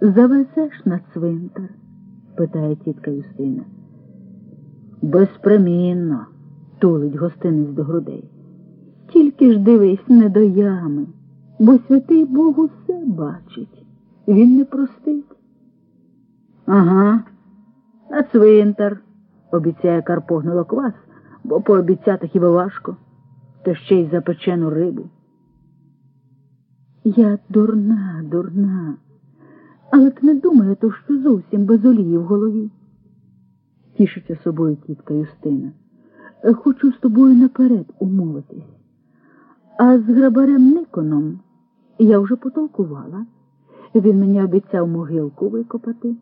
завезеш на цвинтар? питає тітка Юстина. Безпримінно, тулить гостинець до грудей. Тільки ж дивись не до ями, бо святий Бог усе бачить. Він не простить. Ага, на цвинтар, обіцяє Карпо гнилоквас, бо пообіцяти хіба важко, та ще й запечену рибу. Я дурна, дурна, але ти не думає, то що зовсім без олії в голові. Тішиться собою тітка Юстина. Хочу з тобою наперед умовитись. А з грабарем Никоном я вже потолкувала. Він мені обіцяв могилку викопати.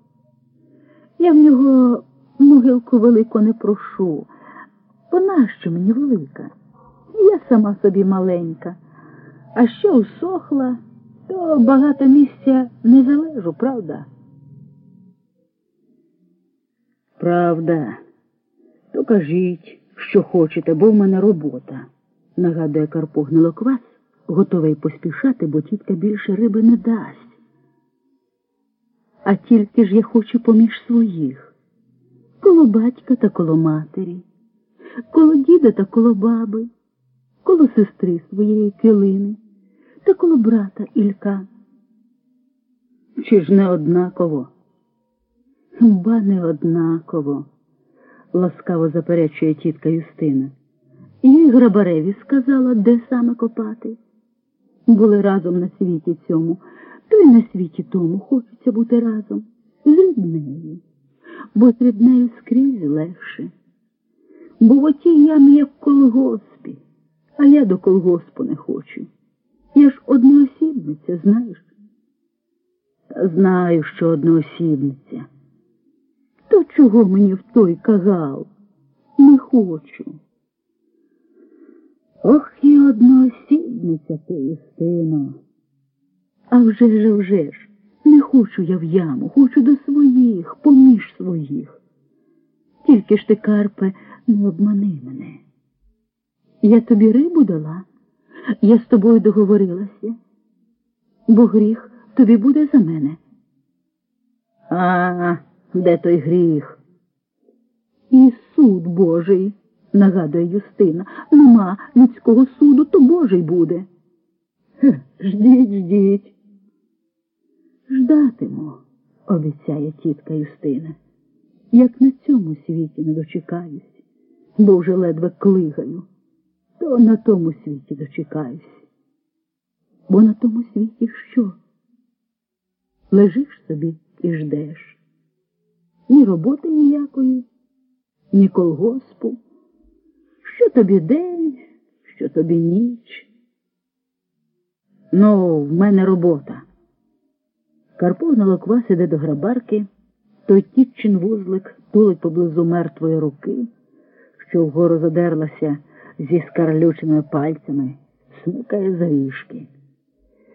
Я в нього могилку велику не прошу. Вона що мені велика? Я сама собі маленька, а що усохла, то багато місця не залежу, правда? Правда, то кажіть, що хочете, бо в мене робота, нагадує Карпо гнилоквас, готовий поспішати, бо тітка більше риби не дасть. А тільки ж я хочу поміж своїх, коло батька та коло матері, коло діда та коло баби, коло сестри своєї килини та коло брата Ілька. Чи ж не однаково? Ба не однаково, ласкаво заперечує тітка Юстина. Я й грабареві сказала, де саме копати. Були разом на світі цьому, то й на світі тому хочеться бути разом з ріднею, бо з ріднею скрізь легше. Бо в отій ямі як колгоспі, а я до колгоспу не. Я ж одноосібниця, знаєш? Знаю, що одноосібниця. То чого мені в той кагал? Не хочу. Ох і одноосібниця ти, Юстино. А вже ж, вже ж, не хочу я в яму, хочу до своїх, поміж своїх. Тільки ж ти, Карпе, не обмани мене. Я тобі рибу дала, я з тобою договорилася, бо гріх тобі буде за мене. А, де той гріх? І суд Божий, нагадує Юстина. Нема людського суду, то Божий буде. Ждіть, ждіть. Ждатиму, обіцяє тітка Юстина, як на цьому світі не дочекаюсь, бо вже ледве клигаю, то на тому світі дочекаюсь. Бо на тому світі що? Лежиш собі і ждеш. Ні роботи ніякої, ні колгоспу. Що тобі день, що тобі ніч. Ну, в мене робота. Карпо гнилоквас іде до грабарки, той тітчин вузлик тулить поблизу мертвої руки, що вгору задерлася зі скарлюченими пальцями, смикає завішки.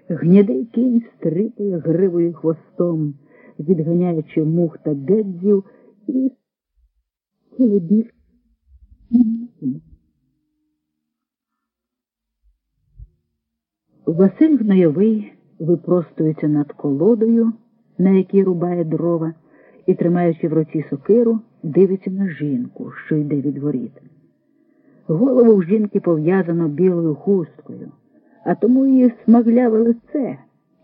Гнідий кінь стрипує гривою хвостом, відганяючи мух та гедзів і колебіг. Василь Гнойовий випростується над колодою, на якій рубає дрова, і, тримаючи в руці сокиру, дивиться на жінку, що йде від воріт. Голову в жінки пов'язано білою хусткою, а тому її смагляве лице,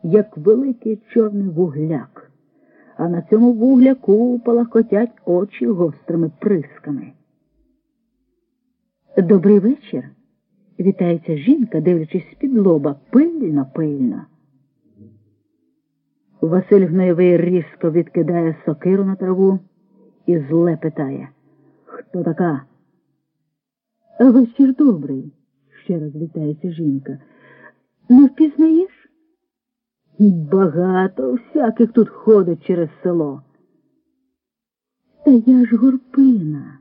як великий чорний вугляк, а на цьому вугляку палахкотять очі гострими присками. Добрий вечір. Вітається жінка, дивлячись з-під лоба, пильно, пильно. Василь Гноєвий різко відкидає сокиру на траву і зле питає Хто така? Вечір добрий, ще раз вітається жінка. Не впізнаєш? Багато всяких тут ходить через село. Та я ж горпина.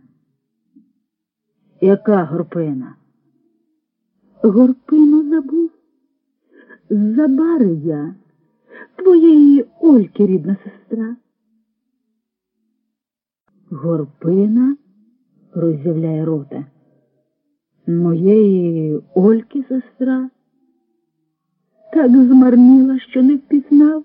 Яка горпина? Горпину забув. Забари я, твоєї Ольки рідна сестра. Горпина роззявляє рота. Моєї Ольки сестра так змарніла, що не впізнав.